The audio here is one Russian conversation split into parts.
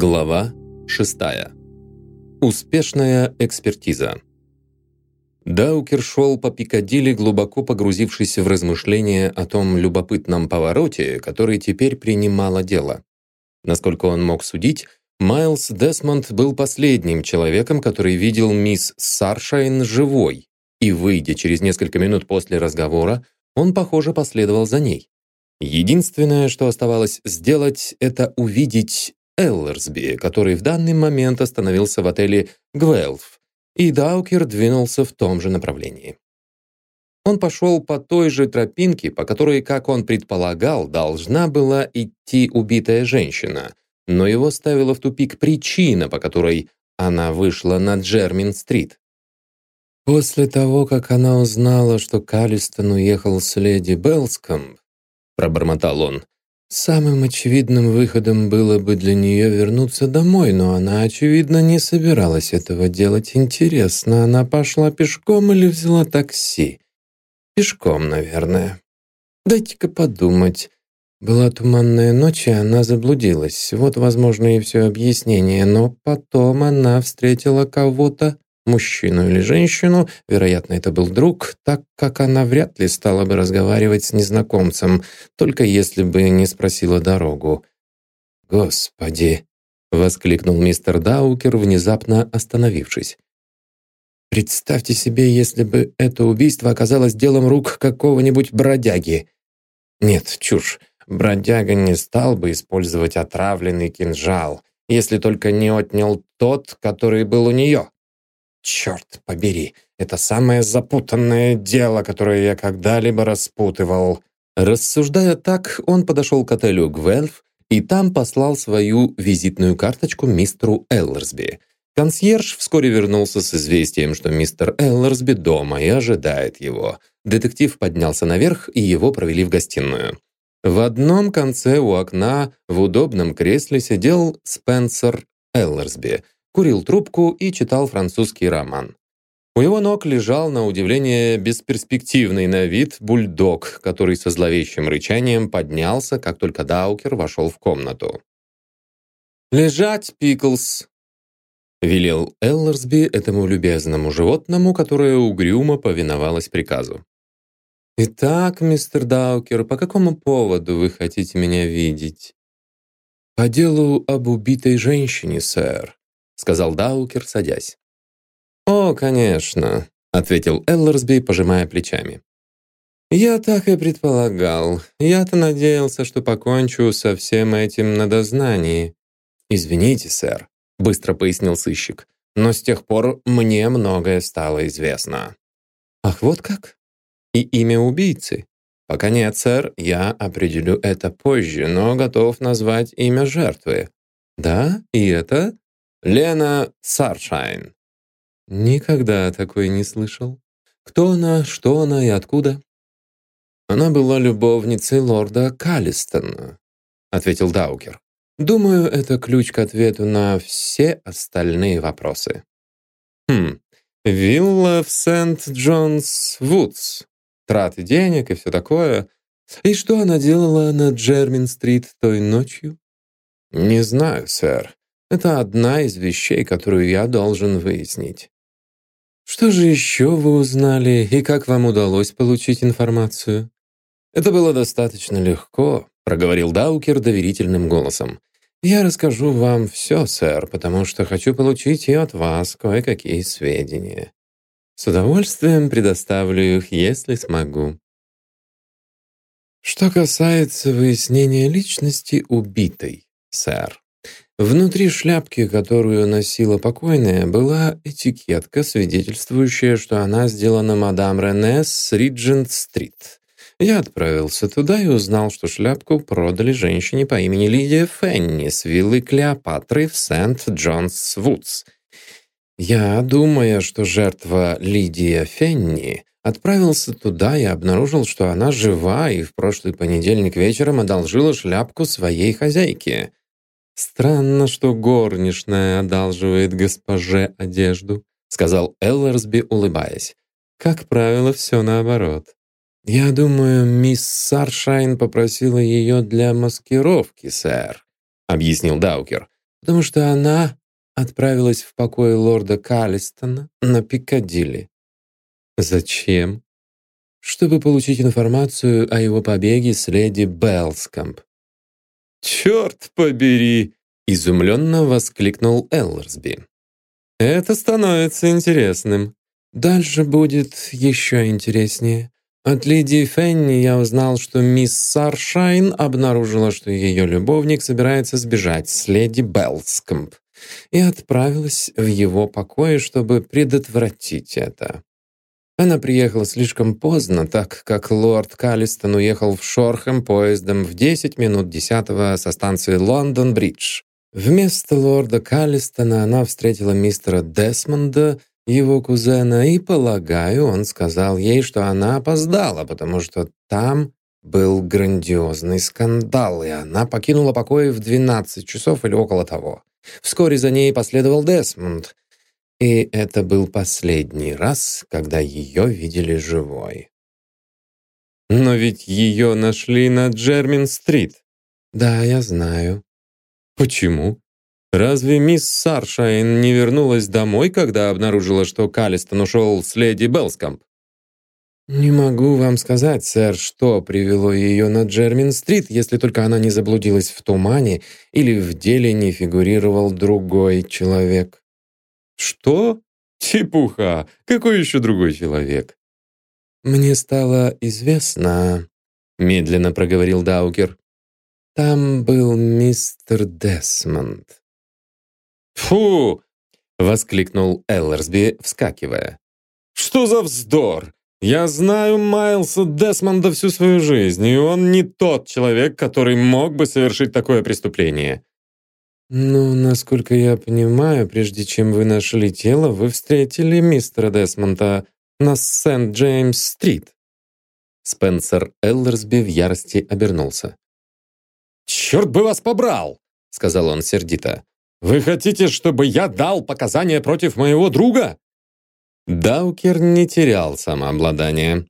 Глава 6. Успешная экспертиза. Даукер шел по Пикадилли, глубоко погрузившись в размышления о том любопытном повороте, который теперь принимало дело. Насколько он мог судить, Майлз Десмонд был последним человеком, который видел мисс Саршайн живой, и, выйдя через несколько минут после разговора, он, похоже, последовал за ней. Единственное, что оставалось сделать, это увидеть Эллерсби, который в данный момент остановился в отеле «Гвелф», и Даукер двинулся в том же направлении. Он пошел по той же тропинке, по которой, как он предполагал, должна была идти убитая женщина, но его ставила в тупик причина, по которой она вышла на Джермин-стрит. После того, как она узнала, что Калистон уехал с леди Белском, пробормотал он, самым очевидным выходом было бы для нее вернуться домой, но она, очевидно, не собиралась этого делать. Интересно, она пошла пешком или взяла такси? Пешком, наверное. Дайте-ка подумать. Была туманная ночь, и она заблудилась. Вот, возможно, и все объяснение. Но потом она встретила кого-то, мужчину или женщину, вероятно, это был друг, так как она вряд ли стала бы разговаривать с незнакомцем, только если бы не спросила дорогу. «Господи!» — воскликнул мистер Даукер, внезапно остановившись. «Представьте себе, если бы это убийство оказалось делом рук какого-нибудь бродяги. Нет, чушь. Бродяга не стал бы использовать отравленный кинжал, если только не отнял тот, который был у нее. Черт побери, это самое запутанное дело, которое я когда-либо распутывал. Рассуждая так, он подошел к отелю Гвельф и там послал свою визитную карточку мистеру Эллерсби. Консьерж вскоре вернулся с известием, что мистер Эллерсби дома и ожидает его. Детектив поднялся наверх, и его провели в гостиную. В одном конце у окна в удобном кресле сидел Спенсер Эллерсби, курил трубку и читал французский роман. У его ног лежал, на удивление, бесперспективный на вид бульдог, который со зловещим рычанием поднялся, как только Даукер вошел в комнату. «Лежать, Пиклс!» — велел Эллерсби этому любезному животному, которое угрюмо повиновалось приказу. «Итак, мистер Даукер, по какому поводу вы хотите меня видеть?» «По делу об убитой женщине, сэр», — сказал Даукер, садясь. «О, конечно», — ответил Эллерсби, пожимая плечами. «Я так и предполагал. Я-то надеялся, что покончу со всем этим на дознании». «Извините, сэр», — быстро пояснил сыщик, «но с тех пор мне многое стало известно». «Ах, вот как?» и имя убийцы? Пока нет, сэр, я определю это позже, но готов назвать имя жертвы. Да, и это Лена Саршайн. Никогда такой не слышал. Кто она, что она и откуда? Она была любовницей лорда Каллистона, ответил Даукер. Думаю, это ключ к ответу на все остальные вопросы. Хм, вилла в Сент-Джонс-Вудс траты денег и все такое. И что она делала на Джермин-стрит той ночью? Не знаю, сэр. Это одна из вещей, которую я должен выяснить. Что же еще вы узнали и как вам удалось получить информацию? Это было достаточно легко, проговорил Даукер доверительным голосом. Я расскажу вам все, сэр, потому что хочу получить и от вас кое-какие сведения. С удовольствием предоставлю их, если смогу. Что касается выяснения личности убитой, сэр, внутри шляпки, которую носила покойная, была этикетка, свидетельствующая, что она сделана мадам Рене с Риджент-стрит. Я отправился туда и узнал, что шляпку продали женщине по имени Лидия Фенни с виллы Клеопатры в Сент-Джонс-Вудс — я, думая, что жертва Лидия Фенни, отправился туда и обнаружил, что она жива и в прошлый понедельник вечером одолжила шляпку своей хозяйке. «Странно, что горничная одалживает госпоже одежду», сказал Эллерсби, улыбаясь. «Как правило, все наоборот». «Я думаю, мисс Саршайн попросила ее для маскировки, сэр», объяснил Даукер. потому что она отправилась в покой лорда Каллистона на Пикадилли. Зачем? Чтобы получить информацию о его побеге с леди Белскомп. «Черт побери!» — изумленно воскликнул Эллерсби. «Это становится интересным. Дальше будет еще интереснее. От Лидии Фенни я узнал, что мисс Саршайн обнаружила, что ее любовник собирается сбежать с леди Белскомп и отправилась в его покои, чтобы предотвратить это. Она приехала слишком поздно, так как лорд Каллистон уехал в Шорхэм поездом в 10 минут 10 со станции Лондон-Бридж. Вместо лорда Каллистона она встретила мистера Десмонда, его кузена, и, полагаю, он сказал ей, что она опоздала, потому что там был грандиозный скандал, и она покинула покои в 12 часов или около того. Вскоре за ней последовал Десмонд, и это был последний раз, когда ее видели живой. «Но ведь ее нашли на Джермин-стрит». «Да, я знаю». «Почему? Разве мисс Саршайн не вернулась домой, когда обнаружила, что Калистон ушел с леди Белскомп?» «Не могу вам сказать, сэр, что привело ее на Джермин-стрит, если только она не заблудилась в тумане или в деле не фигурировал другой человек». «Что? Чепуха! Какой еще другой человек?» «Мне стало известно», — медленно проговорил Даукер. «Там был мистер Десмонд». «Фу!» — воскликнул Эллерсби, вскакивая. «Что за вздор! Я знаю Майлса Десмонда всю свою жизнь, и он не тот человек, который мог бы совершить такое преступление. «Ну, насколько я понимаю, прежде чем вы нашли тело, вы встретили мистера Десмонта на Сент-Джеймс-стрит». Спенсер Эллерсби в ярости обернулся. «Черт бы вас побрал!» — сказал он сердито. «Вы хотите, чтобы я дал показания против моего друга?» Даукер не терял самообладание.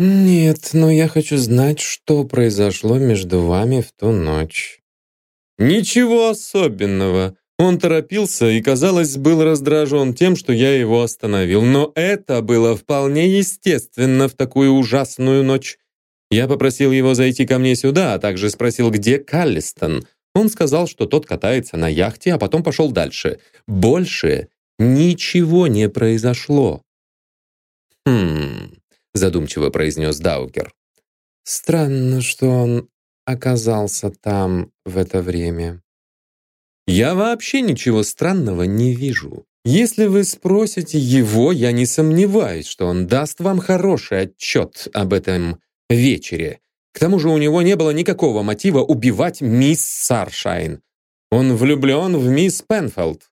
«Нет, но я хочу знать, что произошло между вами в ту ночь». Ничего особенного. Он торопился и, казалось, был раздражен тем, что я его остановил. Но это было вполне естественно в такую ужасную ночь. Я попросил его зайти ко мне сюда, а также спросил, где Каллистон. Он сказал, что тот катается на яхте, а потом пошел дальше. Больше ничего не произошло. «Хм...» — задумчиво произнес Даугер. «Странно, что он оказался там в это время? Я вообще ничего странного не вижу. Если вы спросите его, я не сомневаюсь, что он даст вам хороший отчет об этом вечере. К тому же у него не было никакого мотива убивать мисс Саршайн. Он влюблен в мисс Пенфилд.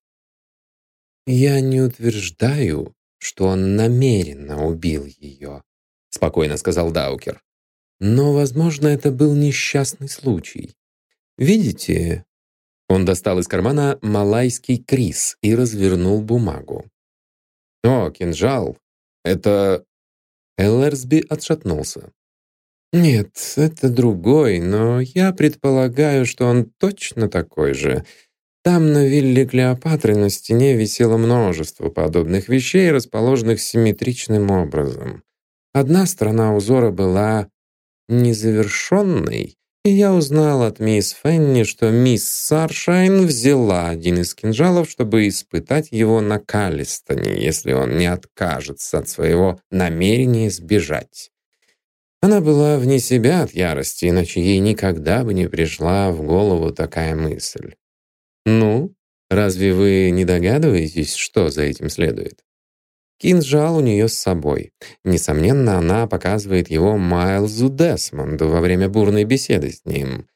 Я не утверждаю, что он намеренно убил ее, спокойно сказал Даукер. Но, возможно, это был несчастный случай. Видите? Он достал из кармана малайский крис и развернул бумагу. «О, кинжал! Это...» Эллерсби отшатнулся. «Нет, это другой, но я предполагаю, что он точно такой же. Там на вилле Клеопатры на стене висело множество подобных вещей, расположенных симметричным образом. Одна сторона узора была незавершенной, и я узнал от мисс Фенни, что мисс Саршайн взяла один из кинжалов, чтобы испытать его на Калистоне, если он не откажется от своего намерения сбежать. Она была вне себя от ярости, иначе ей никогда бы не пришла в голову такая мысль. Ну, разве вы не догадываетесь, что за этим следует? Кинжал у нее с собой. Несомненно, она показывает его Майлзу Десмонду во время бурной беседы с ним.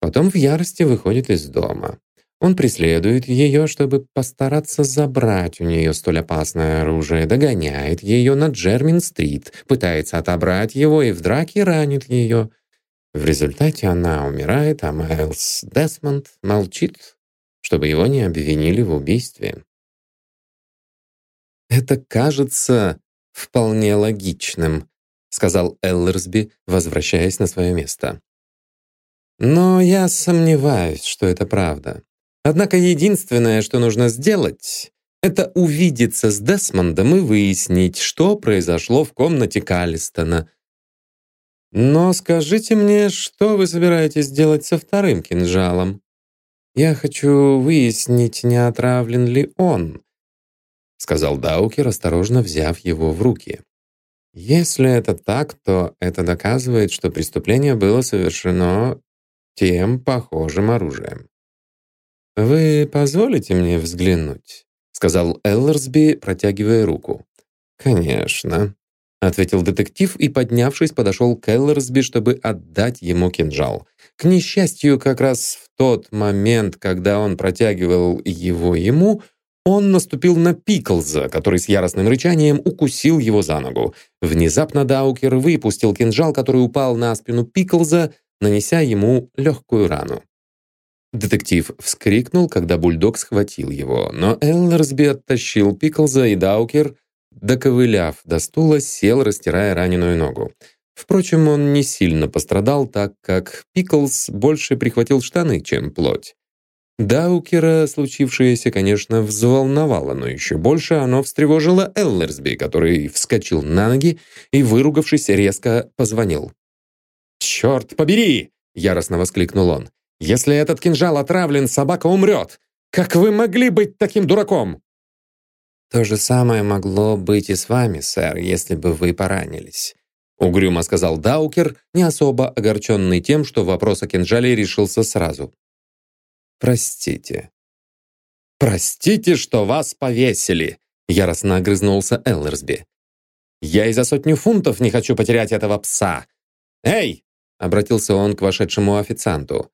Потом в ярости выходит из дома. Он преследует ее, чтобы постараться забрать у нее столь опасное оружие, догоняет ее на Джермин-стрит, пытается отобрать его и в драке ранит ее. В результате она умирает, а Майлз Десмонд молчит, чтобы его не обвинили в убийстве. «Это кажется вполне логичным», сказал Эллерсби, возвращаясь на свое место. «Но я сомневаюсь, что это правда. Однако единственное, что нужно сделать, это увидеться с Десмондом и выяснить, что произошло в комнате Каллистона. Но скажите мне, что вы собираетесь делать со вторым кинжалом? Я хочу выяснить, не отравлен ли он, сказал Даукер, осторожно взяв его в руки. Если это так, то это доказывает, что преступление было совершено тем похожим оружием. «Вы позволите мне взглянуть?» — сказал Эллерсби, протягивая руку. «Конечно», — ответил детектив и, поднявшись, подошел к Эллерсби, чтобы отдать ему кинжал. К несчастью, как раз в тот момент, когда он протягивал его ему, он наступил на Пиклза, который с яростным рычанием укусил его за ногу. Внезапно Даукер выпустил кинжал, который упал на спину Пиклза, нанеся ему легкую рану. Детектив вскрикнул, когда бульдог схватил его, но Эллерсби оттащил Пиклза, и Даукер, доковыляв до стула, сел, растирая раненую ногу. Впрочем, он не сильно пострадал, так как Пиклз больше прихватил штаны, чем плоть. Даукера случившееся, конечно, взволновало, но еще больше оно встревожило Эллерсби, который вскочил на ноги и, выругавшись, резко позвонил. «Черт побери!» — яростно воскликнул он. Если этот кинжал отравлен, собака умрет. Как вы могли быть таким дураком?» «То же самое могло быть и с вами, сэр, если бы вы поранились», угрюмо сказал Даукер, не особо огорченный тем, что вопрос о кинжале решился сразу. «Простите». «Простите, что вас повесили», яростно огрызнулся Эллерсби. «Я и за сотню фунтов не хочу потерять этого пса. Эй!» обратился он к вошедшему официанту.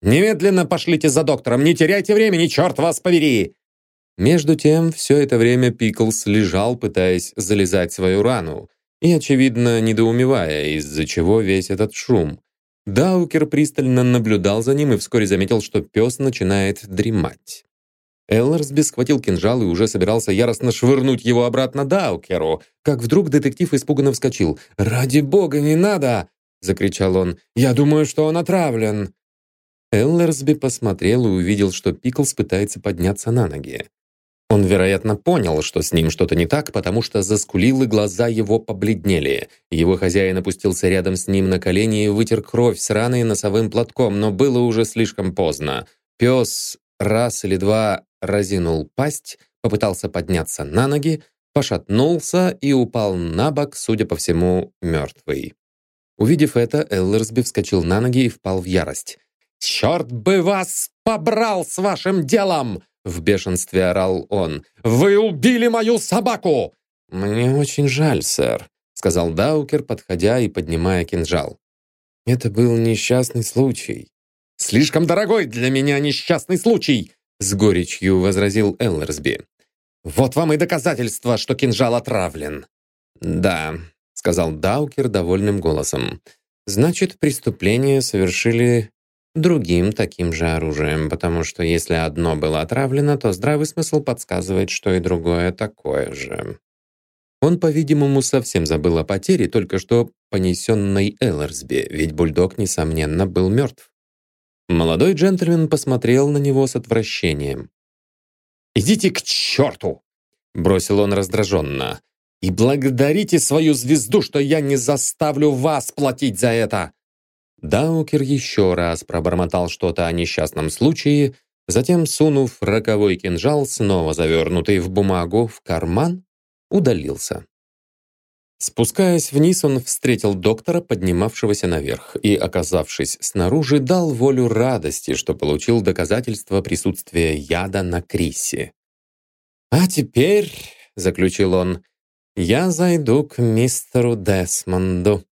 Немедленно пошлите за доктором, не теряйте времени, черт вас побери!» Между тем, все это время Пиклс лежал, пытаясь залезать свою рану, и, очевидно, недоумевая, из-за чего весь этот шум. Даукер пристально наблюдал за ним и вскоре заметил, что пес начинает дремать. Эллерсби схватил кинжал и уже собирался яростно швырнуть его обратно Даукеру, как вдруг детектив испуганно вскочил. «Ради бога, не надо!» — закричал он. «Я думаю, что он отравлен!» Эллерсби посмотрел и увидел, что Пиклс пытается подняться на ноги. Он, вероятно, понял, что с ним что-то не так, потому что заскулил, и глаза его побледнели. Его хозяин опустился рядом с ним на колени и вытер кровь с раны носовым платком, но было уже слишком поздно. Пес раз или два разинул пасть, попытался подняться на ноги, пошатнулся и упал на бок, судя по всему, мертвый. Увидев это, Эллерсби вскочил на ноги и впал в ярость. «Черт бы вас побрал с вашим делом!» В бешенстве орал он. «Вы убили мою собаку!» «Мне очень жаль, сэр», сказал Даукер, подходя и поднимая кинжал. «Это был несчастный случай». «Слишком дорогой для меня несчастный случай!» с горечью возразил Эллерсби. «Вот вам и доказательство, что кинжал отравлен». «Да», — сказал Даукер довольным голосом. «Значит, преступление совершили другим таким же оружием, потому что если одно было отравлено, то здравый смысл подсказывает, что и другое такое же. Он, по-видимому, совсем забыл о потере, только что понесенной Эллерсби, ведь бульдог, несомненно, был мертв. Молодой джентльмен посмотрел на него с отвращением. «Идите к черту!» — бросил он раздраженно. «И благодарите свою звезду, что я не заставлю вас платить за это!» Даукер еще раз пробормотал что-то о несчастном случае, затем, сунув роковой кинжал, снова завернутый в бумагу, в карман, удалился. Спускаясь вниз, он встретил доктора, поднимавшегося наверх, и, оказавшись снаружи, дал волю радости, что получил доказательство присутствия яда на Крисе. «А теперь», — заключил он, — «я зайду к мистеру Десмонду».